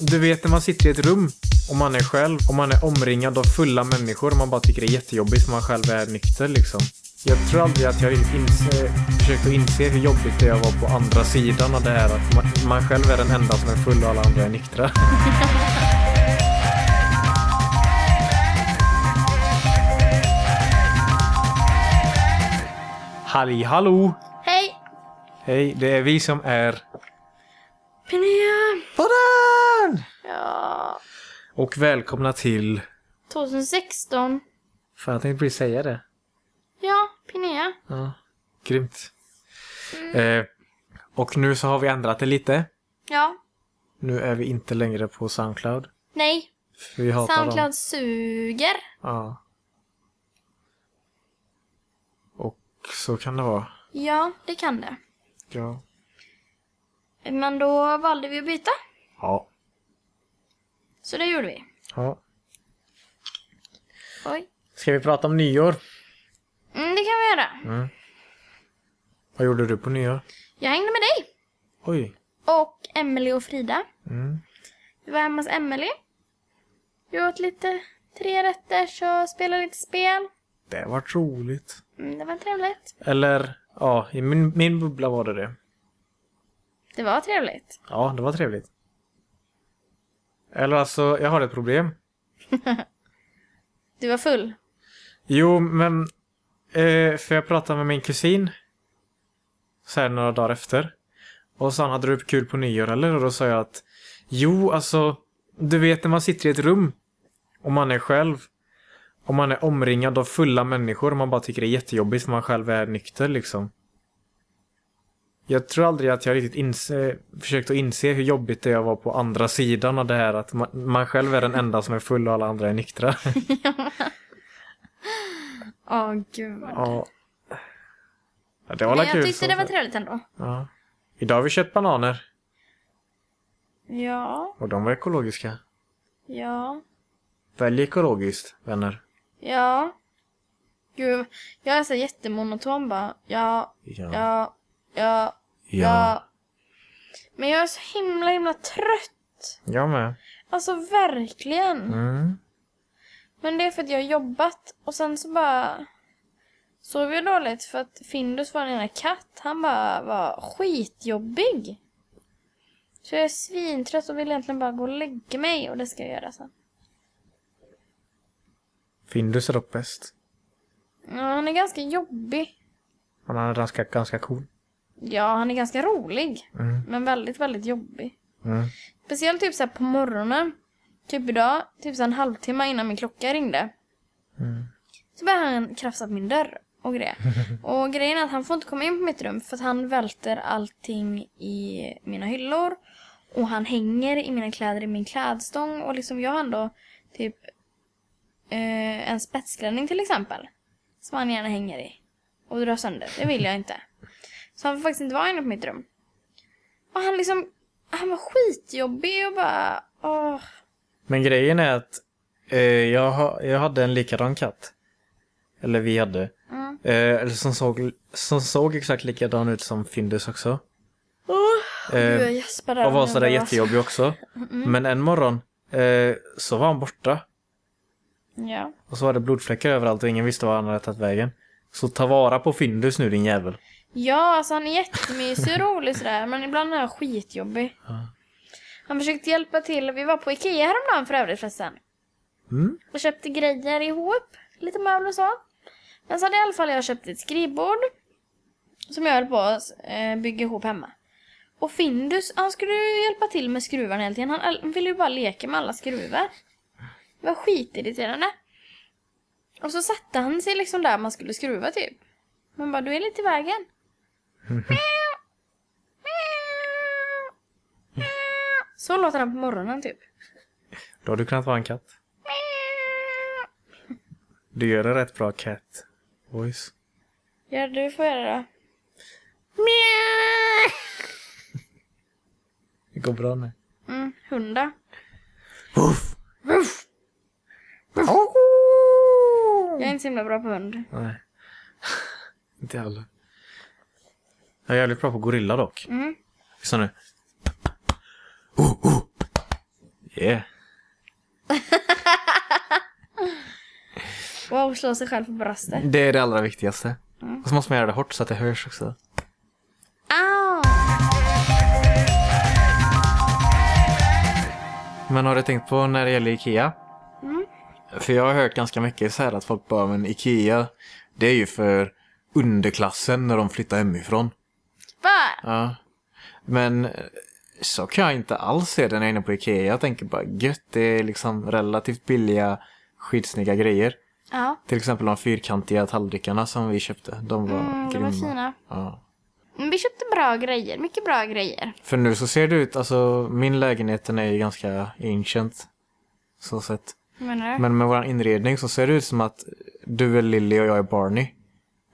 Du vet när man sitter i ett rum och man är själv och man är omringad av fulla människor och man bara tycker det är jättejobbigt för man själv är nykter liksom. Jag tror aldrig att jag inse, försökt att inse hur jobbigt det är att vara på andra sidan av det här. Att man, man själv är den enda som är full och alla andra är nyktra. Halli hallå! Hej! Hej, det är vi som är Pinea! Ja, Och välkomna till... 2016. Fan, jag tänkte precis säga det. Ja, Pinea. Ja, grymt. Eh, och nu så har vi ändrat det lite. Ja. Nu är vi inte längre på Soundcloud. Nej. För vi hatar dem. Soundcloud suger. Ja. Och så kan det vara. Ja, det kan det. Ja. Men då valde vi att byta. Ja. Så det gjorde vi. ja. Oj. Ska vi prata om nyår? Mm, det kan vi göra. Vad gjorde du på nyår? Jag hängde med dig. Oj. Och Emily och Frida. Mm. Vi var hemma hos Emily. Vi åt lite tre rätter och spelade lite spel. Det var roligt. Mm, det var trevligt. Eller, ja, i min, min bubbla var det det. Det var trevligt. Ja, det var trevligt. Eller alltså, jag har ett problem. Du var full. Jo, men... Eh, för jag pratade med min kusin. Så här några dagar efter. Och så han hade du kul på nyår eller? Och då sa jag att... Jo, alltså... Du vet när man sitter i ett rum. Och man är själv. Och man är omringad av fulla människor. Och man bara tycker det är jättejobbigt för man själv är nykter liksom. Jag tror aldrig att jag riktigt inse, försökt att inse hur jobbigt det är att vara på andra sidan av det här. Att man, man själv är den enda som är full och alla andra är nyktra. Åh, gud. Ja. ja det var Men väl kul. jag tyckte så det var trevligt ändå. Ja. Idag har vi köpt bananer. Ja, Och de var ekologiska. ja, Välj ekologiskt, vänner. ja. Gud, jag är så jättemonoton bara. Ja, Ja. ja, ja, ja. Men jag är så himla, himla trött. Jag med. Alltså verkligen. Mm. Men det är för att jag har jobbat och sen så bara sov jag dåligt för att Findus var en ena katt. Han bara var skitjobbig. Så jag är svintrött och vill egentligen bara gå och lägga mig och det ska jag göra sen. Findus är dock bäst. Ja, han är ganska jobbig. Men han är ganska, ganska cool. Ja, han är ganska rolig. Mm. Men väldigt, väldigt jobbig. Mm. Speciellt typ så här på morgonen. Typ idag, typ så en halvtimme innan min klocka ringde. Mm. Så började han krafsa på min dörr och grejer. Och grejen är att han får inte komma in på mitt rum för att han välter allting i mina hyllor. Och han hänger i mina kläder i min klädstång. Och liksom jag har ändå typ eh, en spetsklänning till exempel. Som han gärna hänger i. Och drar sönder. Det vill jag inte. Så han får faktiskt inte vara inne på mitt rum. Och han liksom, han var skitjobbig och bara, åh. Men grejen är att eh, jag, ha, jag hade en likadan katt. Eller vi hade. Mm. Eh, eller som såg, som såg exakt likadan ut som Findus också. Gud, Eh, jag gäspar där. och var jag sådär jättejobbig också. Men en morgon eh, så var han borta. Ja. Och så var det blodfläckar överallt och ingen visste var han hade tagit vägen. Så ta vara på Findus nu din jävel. Ja, alltså han är jättemysig och rolig sådär, men ibland är han skitjobbig. Han försökte hjälpa till. Vi var på Ikea häromdagen för övrigt förresten. Mm. Och köpte grejer ihop. Lite möbler och så. Men så hade i alla fall jag köpt ett skrivbord. Som jag höll på att eh, bygga ihop hemma. Och Findus, han skulle ju hjälpa till med skruvarna hela tiden. Han han ville ju bara leka med alla skruvar. Det var skitirriterande. Och så satte han sig liksom där man skulle skruva typ. Man bara, du är lite i vägen. Så låter han på morgonen typ. Då har du kunnat vara en katt. Du gör en rätt bra cat voice. Ja, du får göra det. Det går bra nu. Mm, hundar. Uff. Jag är inte så himla bra på hund. Nej. Inte heller. Jag är jävligt bra på gorilla dock. Mm. Lyssna nu. Yeah. Wow, slå sig själv på bröstet. Det är det allra viktigaste. Och så måste man göra det hårt så att det hörs också. Au! Men har du tänkt på när det gäller Ikea? Mm. För jag har hört ganska mycket så här att folk bara, men Ikea, det är ju för underklassen när de flyttar hemifrån. Ja. Men eh, så kan jag inte alls se är inne på Ikea. Jag tänker bara gött, det är liksom relativt billiga, skitsnygga grejer. Ja. Till exempel de fyrkantiga tallrikarna som vi köpte. De var Mm, de grymma. var fina. Ja. Men vi köpte bra grejer. Mycket bra grejer. För nu så ser det ut, alltså min lägenhet den är ju ganska ancient. Så sett. Menar? Men med vår inredning så ser det ut som att du är Lily och jag är Barney.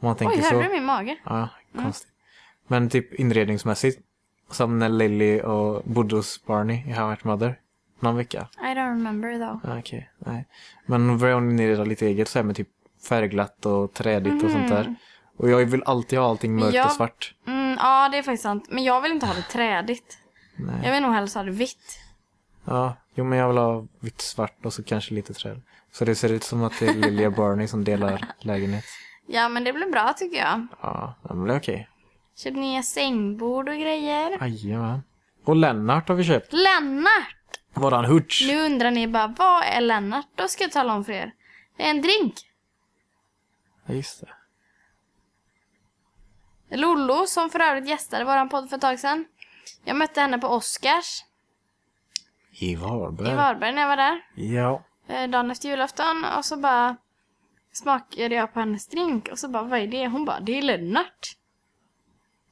Om man tänker Oj, så. hörde du min mage? Ja, konstigt. Men typ inredningsmässigt. Som när Lily och bodde hos Barney i How I Met Mother. Någon vecka. I don't remember though. Ja, Okej, nej. Men hon inreda lite eget så här med typ färgglatt och trädigt och sånt där. Och jag vill alltid ha allting mörkt Ja. och svart. Mm, ja, det är faktiskt sant. Men jag vill inte ha det trädigt. Nej. Jag vill nog helst ha det vitt. Ja, jo men jag vill ha vitt svart och så kanske lite träd. Så det ser ut som att det är Lily och Barney som delar lägenhet. Ja, men det blir bra tycker jag. Ja, det är okej. Köpt nya sängbord och grejer. Jajamän. Och Lennart har vi köpt. Lennart! Våran hutch. Nu undrar ni bara, vad är Lennart? Då ska jag tala om för er. Det är en drink. Ja, just det. Lollo, som för övrigt gästade våran podd för ett tag sedan. Jag mötte henne på Oscars I Varberg. i Varberg när jag var där. Ja. eh, dagen efter julafton och så bara smakade jag på hennes drink och så bara vad är det? Hon bara det är Lennart.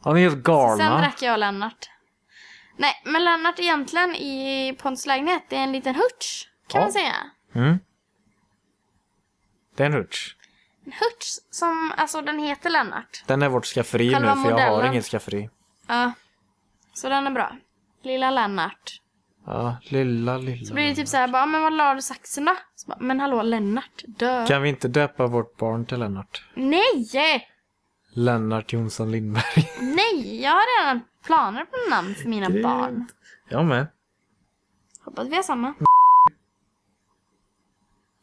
Han är helt Sen galna. drack jag Lennart. Nej men Lennart egentligen i Pontus lägenhet det är en liten hutch kan Ja. man säga. Mm. Det är en hutch. En hutch som, alltså den heter Lennart. Den är vårt skafferi nu Själva för jag har modellen. inget skafferi. Ja. Så den är bra. Lilla Lennart. Ja, lilla, lilla. Så blir det typ såhär bara, men vad la du saxen då? Så bara, men hallå Lennart, dö. Kan vi inte döpa vårt barn till Lennart? Nej! Lennart Jonsson Lindberg. Nej, jag har redan planer på namn för mina Grymt. barn. Jag med. Hoppas vi har samma.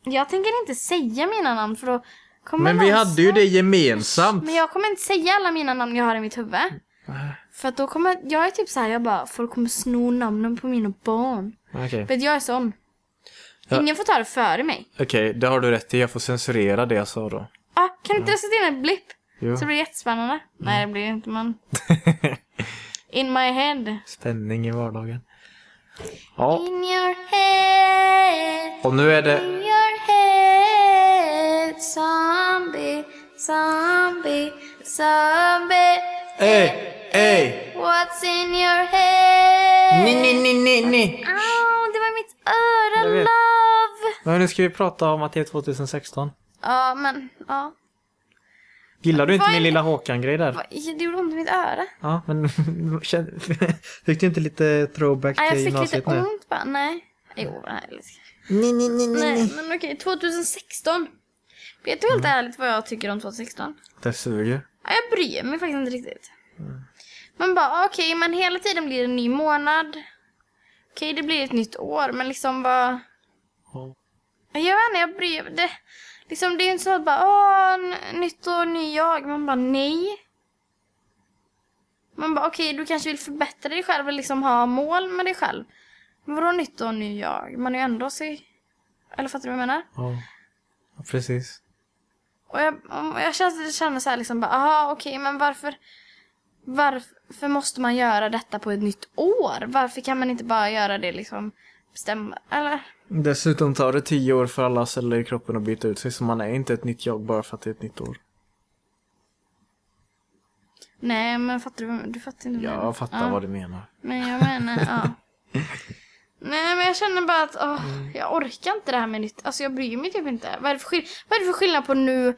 Jag tänker inte säga mina namn för då kommer Men vi hade ju det gemensamt. Men jag kommer inte säga alla mina namn jag har i mitt huvud. För att då kommer, jag är typ så här, jag bara, folk kommer sno namnen på mina barn. Okej, Vet jag är sån. Ja. Ingen får ta det före mig. Okej, det har du rätt i. Jag får censurera det jag sa då. Ah, kan inte jag sätta in en blipp? Jo. Så blir det jättespännande. Nej, det blir det inte men... In my head. Spänning i vardagen. Ja, In your head. och nu är det... In your head. Zombie, zombie, zombie. Ey! Ey! What's in your head? Nej, nej, nej, nej, nej! Au, det var mitt öra, love. Men nu ska vi prata om att det är 2016. Ja, men, ja. Gillar du inte Vad är min lilla Håkan-grej där? Vad- Det gjorde ont i mitt öra. Ja, men känn- fick du inte lite throwback Nej, jag till fick gymnasiet lite nu? ont bara. Nej. Jo, nej. lite. Nej, nej, nej, Nej, men okej. 2016. Vet du helt ärligt vad jag tycker om 2016? Det suger. Ja, jag bryr mig faktiskt inte riktigt. Man bara, okej, men hela tiden blir det en ny månad. Okej, det blir ett nytt år, men liksom vad... Ja. Jag vet inte, jag bryr mig. Det, liksom, det är inte så att bara, åh, nytt år, ny jag. Man bara, nej. Man bara, okej, du kanske vill förbättra dig själv eller liksom ha mål med dig själv. Men vadå nytt år, ny jag? Man är ju ändå sig... Eller fattar du vad jag menar? Ja, ja precis. Och jag, och jag känner, känner så här liksom bara, aha okej men varför, varför måste man göra detta på ett nytt år? Varför kan man inte bara göra det liksom, bestämma, eller? Dessutom tar det tio år för alla celler i kroppen att byta ut sig, så man är inte ett nytt jag bara för att det är ett nytt år. Nej men fattar du, du fattar inte vad jag menar. Jag fattar Ja. vad du menar. Men jag menar, ja. Nej men jag känner bara att, åh, jag orkar inte det här med nytt, alltså jag bryr mig typ inte. Vad är det för, skill- vad är det för skillnad på nu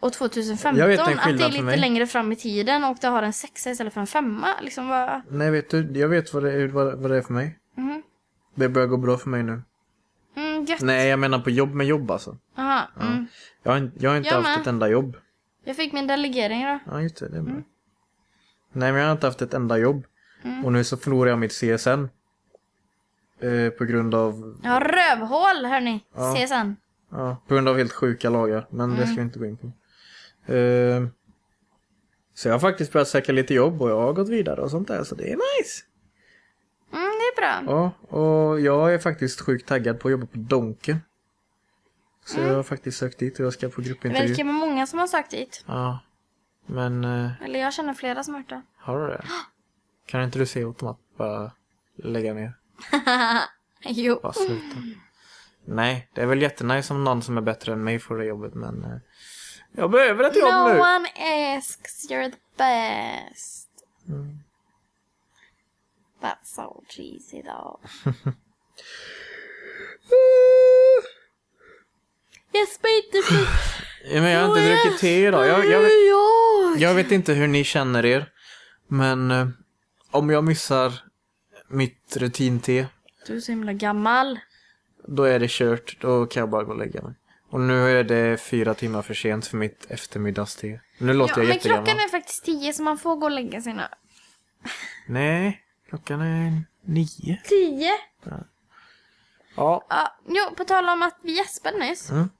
och 2015? Jag vet en att det är för lite mig. längre fram i tiden och det har en sexa istället för en femma. Liksom vad, Nej, vet du, jag vet vad det är, vad, vad det är för mig. Mhm. Det börjar gå bra för mig nu. Mm, gött. Nej, jag menar på jobb med jobb alltså. Aha, mm. Jag har, inte- jag har inte Jag haft med. ett enda jobb. Jag fick min delegering då. Ja, just det. det är Mm. Nej, men jag har inte haft ett enda jobb. Och nu så förlorar jag mitt CSN. Eh, på grund av, har rövhål hörni. Ja. Sen. ja, på grund av helt sjuka lagar. Men det ska vi inte gå in på. Eh, så jag har faktiskt börjat söka lite jobb och jag har gått vidare och sånt där. Så det är nice. Mm, det bra. Ja, och jag är faktiskt sjukt taggad på att jobba på Donken. Så jag har faktiskt sökt dit och jag ska på Det gruppintervju. verkar vara många som har sökt dit. Ja. Men, eh, Eller jag känner flera som har gjort det. har du det? Kan inte du se automat bara lägga ner? Jo. Bara sluta. Nej, det är väl jättenice om någon som är bättre än mig får det jobbet men eh, jag behöver ett jobb No nu. one asks, you're the best. Mm. That's so cheesy though. Jesper inte för... Ja, men jag har inte druckit te idag. Jag, jag, vet, jag vet inte hur ni känner er. Men eh, om jag missar mitt rutin-te Du är så himla gammal. Då är det kört, då kan jag bara gå och lägga mig. Och nu är det fyra timmar för sent för mitt eftermiddagste. Nu låter Ja, jag men jättegammal. klockan är faktiskt tio så man får gå och lägga sig nu. Nej, klockan är nio. Tio? Ja. Ja, jo, på tal om att vi gäspade nyss. Mm.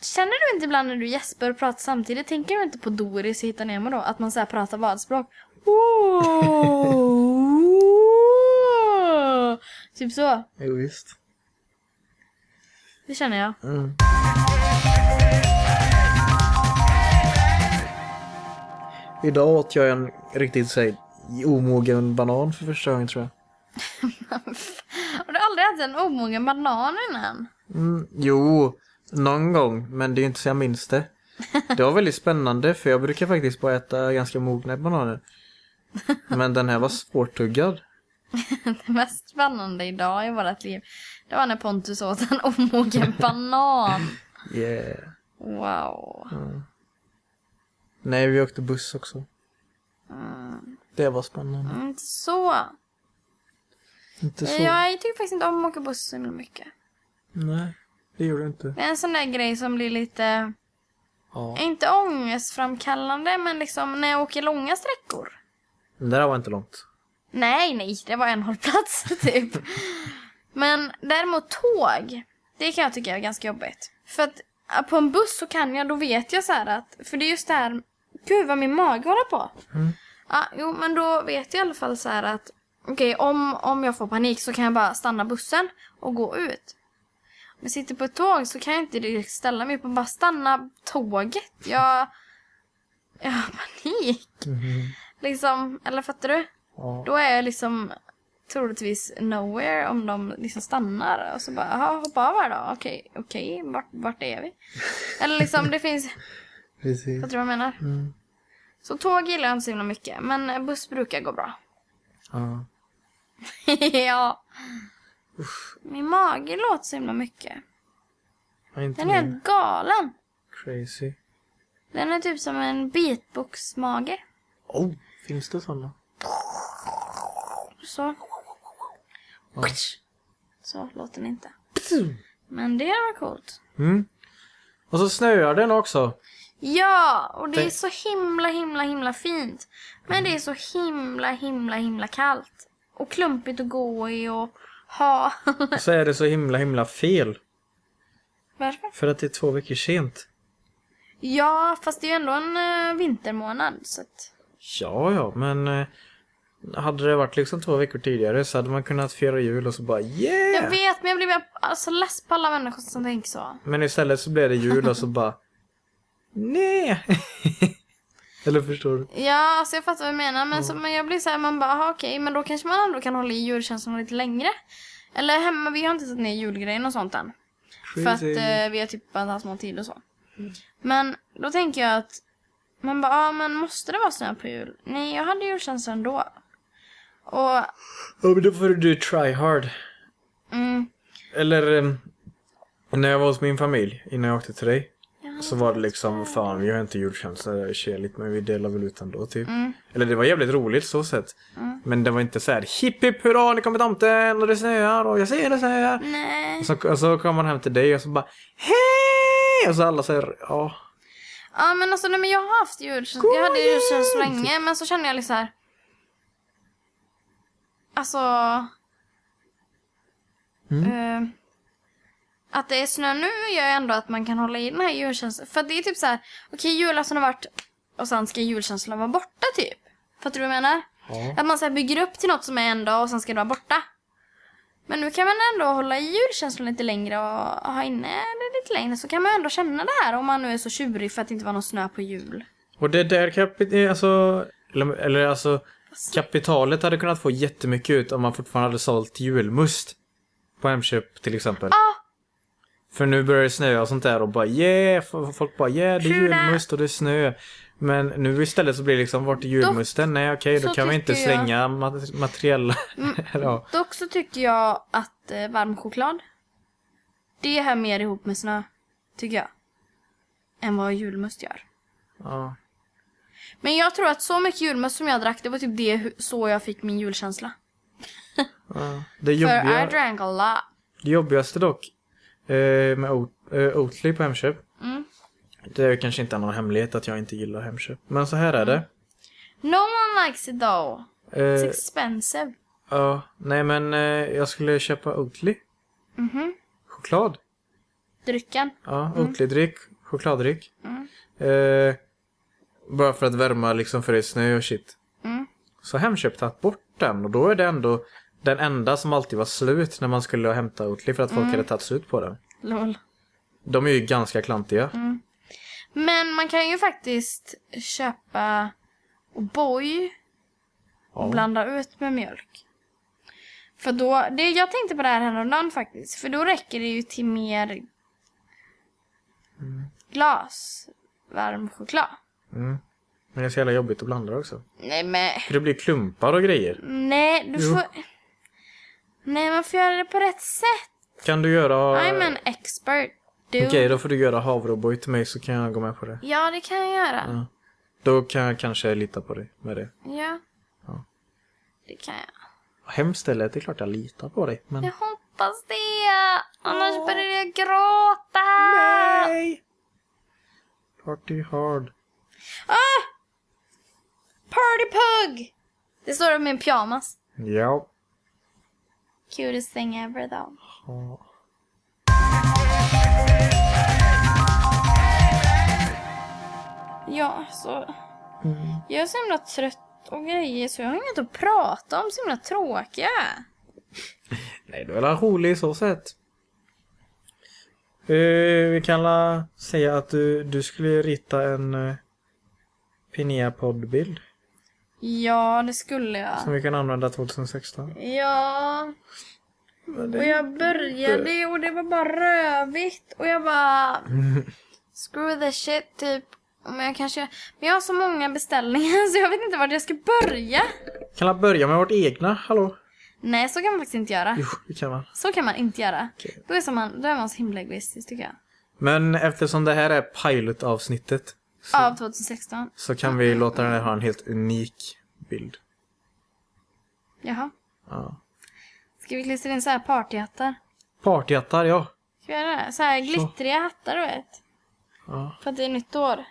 Känner du inte ibland när du gäspar och pratar samtidigt, tänker du inte på Doris i Hitta Nemo då? Att man så här pratar vadspråk? typ så. Jo, visst. Det känner jag. Mm. Idag åt jag en riktigt här, omogen banan för första gången tror jag. Har du aldrig ätit en omogen banan innan? Mm, jo, någon gång, men det är inte så jag minns det. Det var väldigt spännande för jag brukar faktiskt bara äta ganska mogna bananer. Men den här var svårtuggad. Det mest spännande idag i vårt liv, det var när Pontus åt en omogen banan. Yeah. Wow. Nej, vi åkte buss också. Det var spännande. Mm, Inte så. Inte så. Jag tycker faktiskt inte om att åka buss så himla mycket. Nej, det gjorde du inte. Det är en sån där grej som blir lite, Ja. inte ångestframkallande, men liksom när jag åker långa sträckor. Men det där var inte långt. Nej, nej, det var en hållplats typ. Men däremot tåg, det kan jag tycka är ganska jobbigt. För att på en buss så kan jag, då vet jag så här att, för det är just det här, gud vad min mage håller på. Ja, jo men då vet jag i alla fall så att, okej om, om jag får panik så kan jag bara stanna bussen och gå ut. Om jag sitter på ett tåg så kan jag inte direkt ställa mig upp och bara stanna tåget. Jag, jag har panik. Liksom, eller fattar du? Ja. Då är jag liksom troligtvis nowhere om de liksom stannar och så bara, jaha, hoppa av här då. Okej, okej, vart, vart är vi? Eller liksom, det finns, Precis. fattar du vad jag menar? Mm. Så tåg gillar jag inte så himla mycket, men buss brukar gå bra. Ja. ja. Min mage låter så himla mycket. Ja, inte Den är min. helt galen. Crazy. Den är typ som en beatbox-mage. Oh, finns det sådana? Så. Så låter den inte. Men det var coolt. Mm. Och så snöar den också. Ja, och det är Tänk- så himla, himla, himla fint. Men det är så himla, himla, himla kallt. Och klumpigt att gå i och ha. Och så är det så himla himla fel. Varför? För att det är två veckor sent. Ja, fast det är ju ändå en uh, vintermånad. Så att... Ja, ja, men eh, hade det varit liksom två veckor tidigare så hade man kunnat fira jul och så bara yeah! Jag vet, men jag blir alltså, less på alla människor som tänker så. Men istället så blev det jul och så bara nej. Eller förstår du? Ja, alltså jag fattar vad du menar. Men, så, men jag blir så här, man bara, aha, okej, men då kanske man ändå kan hålla i julkänslan lite längre. Eller hemma, vi har inte satt ner julgrejen och sånt än. För att Crazy. eh, vi har typ bara haft någon tid och så. Men då tänker jag att man bara, ja men måste det vara snö på jul? Nej, jag hade julkänsla ändå. Och, Ja, men då får du try hard. mm, Eller em, när jag var hos min familj innan jag åkte till dig. Så var det liksom, fan vi har inte julkänsla keligt men vi delar väl ut ändå typ. Mm. Eller det var jävligt roligt så sett. Men det var inte så här hipp hipp hurra nu kommer tomten och det snöar och jag ser det snöar. nej. Och så, och så kommer man hem till dig och så bara hej! Och så alla säger ja. Ja men alltså nej, men jag har haft julkänsla. Jag hade julkänsla länge men så kände jag liksom så här. Alltså. Eh, att det är snö nu gör ändå att man kan hålla i den här julkänslan. För det är typ så här, okej julafton har varit och sen ska julkänslan vara borta typ. Fattar du vad jag menar? Ja. Att man så bygger upp till något som är en dag och sen ska det vara borta. Men nu kan man ändå hålla i julkänslan lite längre och ha inne det lite längre. Så kan man ändå känna det här om man nu är så tjurig för att det inte var någon snö på jul. Och det där kapit- alltså, eller, eller alltså, kapitalet hade kunnat få jättemycket ut om man fortfarande hade sålt julmust. På Hemköp till exempel. Ja, För nu börjar det snöa och sånt där och bara yeah, folk bara yeah, det är julmust och det är snö. Men nu istället så blir det liksom, vart är julmusten? Nej okej, då så kan vi inte jag- slänga mat- materiella... ja. dock så tycker jag att eh, varm choklad. Det hör mer ihop med snö. Tycker jag. Än vad julmust gör. ja. Men jag tror att så mycket julmust som jag drack, det var typ det så jag fick min julkänsla. ja. Det, För I jobbiga, drank a lot. det jobbigaste dock med Oat- eh, Oatly på Hemköp. Mm. Det är kanske inte någon hemlighet att jag inte gillar Hemköp. Men så här är det. No one likes it though. It's Eh, expensive. ja, nej men eh, jag skulle köpa Oatly. Mhm. Choklad. Drycken. Ja, Oatly-dryck. Chokladdryck. Mm. Eh, bara för att värma liksom för det är snö och shit. Mm. Så Hemköp tagit bort den och då är det ändå den enda som alltid var slut när man skulle hämta Oatly för att folk hade tagit slut på den. Lol. De är ju ganska klantiga. Men man kan ju faktiskt köpa O'boy och Ja. blanda ut med mjölk. För då, det, jag tänkte på det här häromdagen faktiskt. För då räcker det ju till mer glas varm choklad. Mm. Men det är så jävla jobbigt att blanda också. Nej men, För det blir klumpar och grejer. nej du Jo. får... Nej man får göra det på rätt sätt. Kan du göra... I'm an expert. Dude. Okej, då får du göra havreoboy till mig så kan jag gå med på det. Ja det kan jag göra. Ja. Då kan jag kanske lita på dig med det. Ja. Ja. Det kan jag. Hemskt eller? Det är klart jag litar på dig. Men... Jag hoppas det. Annars börjar jag gråta. Nej! Party hard. Ah! Partypug! Det står om min pyjamas. Ja. Cutest thing ever though. Ja. Ja, så... Jag är så himla trött och grejer så jag har inget att prata om. Så himla tråkiga. Nej, det är väl rolig så sett. Eh, vi kan la säga att du, du skulle rita en uh, Pinea-poddbild Ja, det skulle jag. som vi kan använda 2016. Ja, det- och jag började och det var bara rövigt. Och jag bara... Screw the shit, typ. Men jag kanske... Men jag har så många beställningar så jag vet inte vart jag ska börja. Kan la börja med vårt egna? Hallå? Nej, så kan man faktiskt inte göra. Jo, det kan man. Så kan man inte göra. Okej. Då, är man, då är man så himla egoistisk tycker jag. Men eftersom det här är pilot-avsnittet så, Av 2016. så kan vi låta den här ha en helt unik bild. Jaha. Ja. Ska vi klistra in så här partyhattar? Partyhattar, ja. Ska vi göra det? Så här glittriga hattar du vet. ja. För att det är nytt år.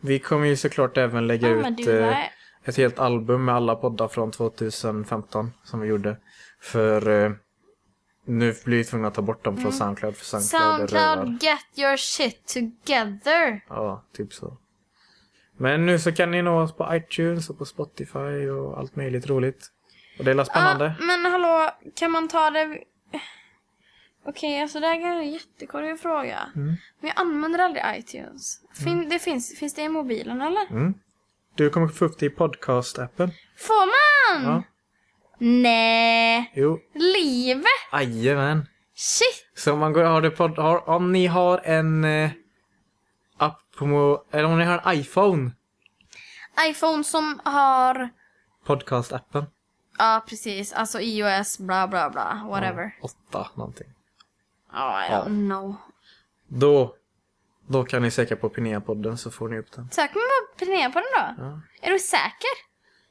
Vi kommer ju såklart även lägga Ja, ut eh, ett helt album med alla poddar från 2015 som vi gjorde. För eh, nu blir vi tvungna att ta bort dem från Soundcloud för Soundcloud. Soundcloud, get your shit together. Ja, typ så. Men nu så kan ni nå oss på iTunes och på Spotify och allt möjligt roligt. Och det är spännande. Ja, men hallå, kan man ta det... Okej, alltså det här är en jättekorrig fråga. Mm. Men jag använder aldrig iTunes. Fin, det finns, finns det i mobilen eller? Mm. Du kommer få upp det i podcast-appen. Får man? Ja. Nej. Jo, Livet? jajamän. Shit. Så om man går, har det podd, har, om ni har en eh, mo- eller om ni har en iPhone, iPhone som har... podcast-appen. Ja, precis. Alltså iOS, bla bla bla. Whatever. Åtta någonting. Ja, I Ja. don't know. Då, då kan ni söka på Pinea-podden så får ni upp den. Söker man på den då? Ja. Är du säker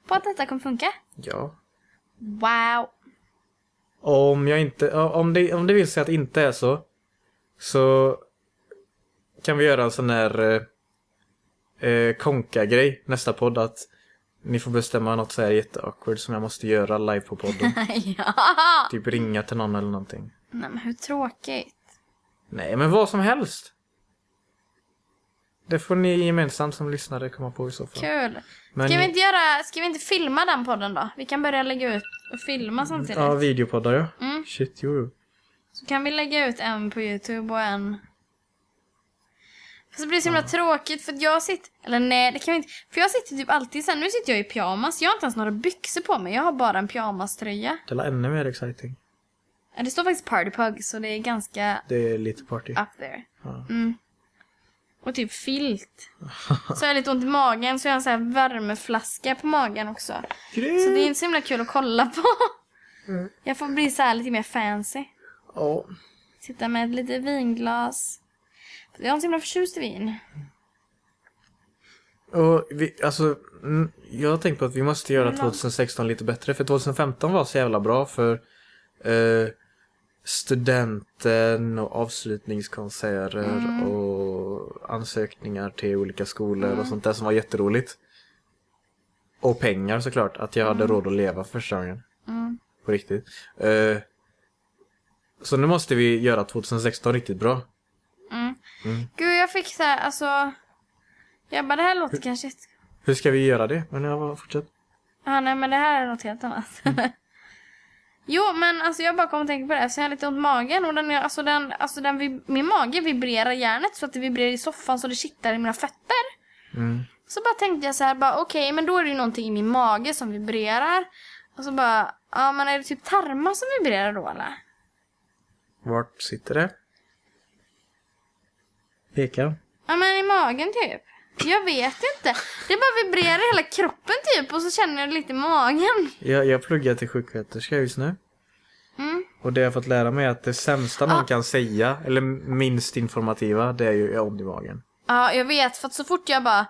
på att detta kommer funka? ja. Wow. Om jag inte, ja, om det, om det vill sig att det inte är så, så kan vi göra en sån där eh, eh, konka-grej nästa podd att ni får bestämma något så här jätteawkward som jag måste göra live på podden. ja. typ ringa till någon eller någonting. Nej men hur tråkigt. Nej, men vad som helst. Det får ni gemensamt som lyssnare komma på i så fall. Kul. Men Ska vi inte göra, ska vi inte filma den podden då? Vi kan börja lägga ut och filma samtidigt. Ja, videopoddar ja. Mm. Shit, jo. Så kan vi lägga ut en på Youtube och en... Fast det blir så himla tråkigt för att jag sitter... Eller nej, det kan vi inte. För jag sitter typ alltid sen. Nu sitter jag i pyjamas. Jag har inte ens några byxor på mig. Jag har bara en pyjamaströja. Det är ännu mer exciting. Ja, Det står faktiskt Party Pug så det är ganska Det är lite party. up there. Ja. Mm. Och typ filt. Så jag har lite ont i magen så jag har en sån här värmeflaska på magen också. Så det är inte så himla kul att kolla på. Mm. Jag får bli så här lite mer fancy. Ja. Sitta med ett litet vinglas. Jag är så himla förtjust i vin. Och vi, alltså, mm, jag har tänkt på att vi måste göra Men då- 2016 lite bättre. För 2015 var så jävla bra för eh, studenten och avslutningskonserter Mm. och ansökningar till olika skolor och sånt där som var jätteroligt. Och pengar såklart, att jag hade råd att leva första gången. Mm. På riktigt. Eh, så nu måste vi göra 2016 riktigt bra. Mm. Mm. Gud, jag fick så här, alltså... Jag bara, det här låter kanske... jätte- Hur ska vi göra det? Men jag fortsätt. Ja, nej, men det här är något helt annat. jo, men alltså jag bara kom och tänkte på det. Så jag har lite ont i magen och den, alltså den, alltså den, min mage vibrerar järnet så att det vibrerar i soffan så det kittlar i mina fötter. Mm. Så bara tänkte jag så här, bara okej, men då är det ju någonting i min mage som vibrerar. Och så bara, ja men är det typ tarmar som vibrerar då eller? Vart sitter det? Peka. Ja men i magen typ. Jag vet inte. Det bara vibrerar i hela kroppen typ och så känner jag det lite i magen. Jag, jag pluggar till sjuksköterska just nu. Mm. Och det jag fått lära mig är att det sämsta någon Ah. kan säga, eller minst informativa, det är ju jag har ont i magen. Ja, jag vet. För att så fort jag bara,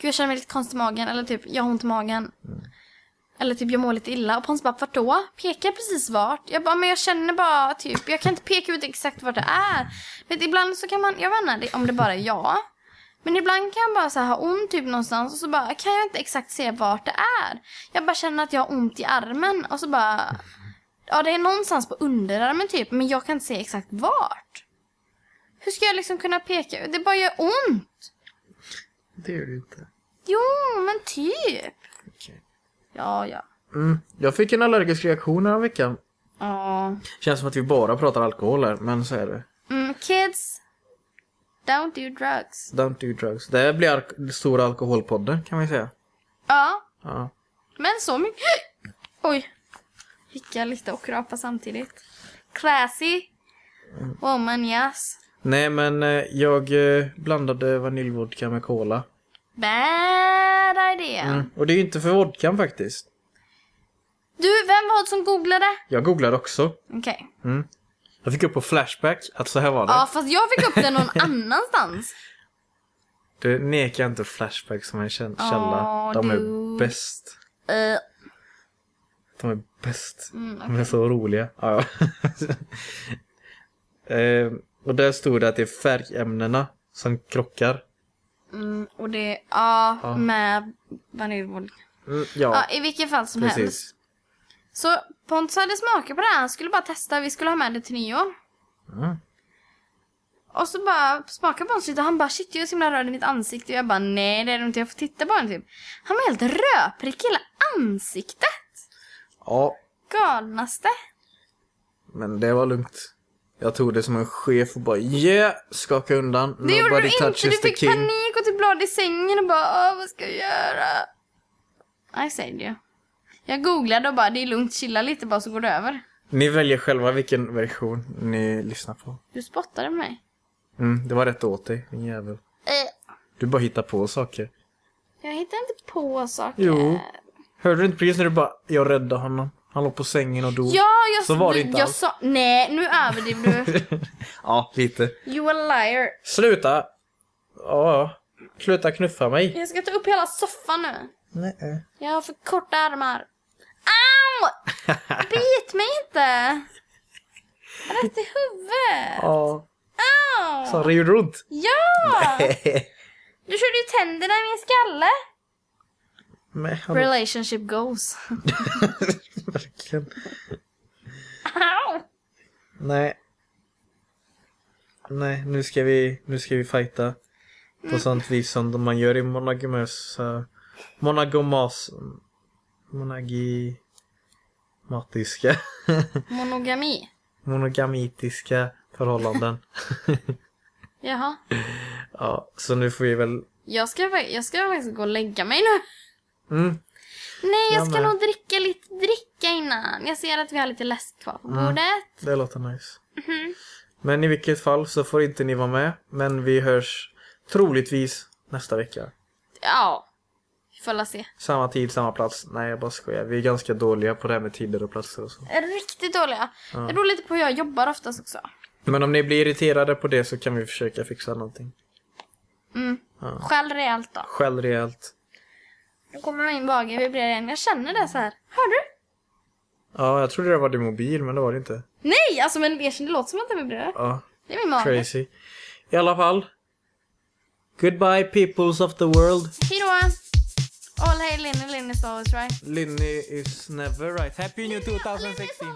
gud jag känner mig lite konstig i magen. Eller typ, jag har ont i magen. Eller typ, jag mår lite illa. Och Pontus bara, vart då? Pekar precis vart. Jag bara, men jag känner bara typ, jag kan inte peka ut exakt vart det är. Vet, ibland så kan man, jag vet inte om det bara är jag. Men ibland kan jag bara så ha ont typ någonstans och så bara kan jag inte exakt se vart det är. Jag bara känner att jag har ont i armen och så bara, ja det är någonstans på underarmen typ, men jag kan inte se exakt vart. Hur ska jag liksom kunna peka? Det bara gör ont. Det gör det inte. Jo, men typ. Ja, ja. Mm. Jag fick en allergisk reaktion här veckan. Ja. Känns som att vi bara pratar alkohol här, men så är det. Mm, kids, don't do drugs. Don't do drugs. Det blir al- stora alkoholpodden kan ju säga. Ja, Ja. men så mycket. Oj. Hicka lite och krapa samtidigt. Classy. Woman, yes. Nej men eh, jag eh, blandade vaniljvodka med cola. Bad idea. Mm. Och det är ju inte för vodkan faktiskt. Du, vem var det som googlade? Jag googlade också. Okej. Mm. Jag fick upp på Flashback att så här var det. Ja, fast jag fick upp det någon annanstans. Du nekar inte Flashback som en källa. De är du. bäst. Uh, De är bäst. mm, De är så roliga. Ja, ja. eh, och där stod det att det är färgämnena som krockar. Mm, och det, ja, Ja. med vaniljvodka. Mm, Ja, ja, i vilket fall som helst. precis. Så Pontus hade smakat på det här. Han skulle bara testa. Vi skulle ha med det till nyår. Mm. Och så bara smakade Pontus lite och han bara shit jag är så himla röd i mitt ansikte. Och jag bara nej det är det inte. Jag får titta på den typ. Han var helt rödprickig hela ansiktet. Ja, Galnaste. men det var lugnt. Jag tog det som en chef och bara yeah, skaka undan. Det gjorde du inte. Du fick panik och typ lade i sängen och bara vad ska jag göra? I said you. Jag googlade och bara det är lugnt, chilla lite bara så går det över. Ni väljer själva vilken version ni lyssnar på. Du spottade mig. Mm, det var rätt åt dig, din jävel. Eh, Du bara hittar på saker. jag hittar inte på saker. Jo. Hörde du inte precis när du bara, jag räddade honom. Han låg på sängen och dog. Ja, jag, Så var det inte jag alls. sa... Nej, nu överdriver du. ja, lite. You a liar. Sluta! Ja. Sluta knuffa mig. Jag ska ta upp hela soffan nu. Nej. Jag har för korta armar. Au! Bit mig inte! Rätt i huvudet. Ja. Au! Så det gjorde ont. Ja! Du körde ju tänderna i min skalle. Men hallå. Relationship goals. Verkligen. Au! Nej. Nej, nu ska vi, nu ska vi fighta. På sånt vis som man gör i monogamösa... Monogamas... Monogimatiska... Monogami. monogamitiska förhållanden. Jaha. ja, så nu får vi väl... Jag ska, jag ska faktiskt gå och lägga mig nu. Mm, Nej, jag Jag ska med. nog dricka lite dricka innan. Jag ser att vi har lite läsk kvar på Mm. bordet. det låter nice. Mhm. Men i vilket fall så får inte ni vara med. Men vi hörs troligtvis nästa vecka. Ja. Vi får la se. Samma tid, samma plats. Nej, jag bara skojar. Vi är ganska dåliga på det här med tider och platser och så. Riktigt dåliga. Ja. Det beror lite på hur jag jobbar oftast också. Men om ni blir irriterade på det så kan vi försöka fixa någonting. Mm. Ja. Skäll rejält då. Skäll rejält. Nu kommer min mage vibrera igen. Jag känner det så här. Hör du? Ja, jag trodde det var din mobil, men det var det inte. Nej, alltså men det, det låter som att den vibrerar. Ja, Det är min mage. crazy. I alla fall. Goodbye peoples of the world. Hejdå! All hail Linny, Linny's always right. Linny is never right. Happy New 2016.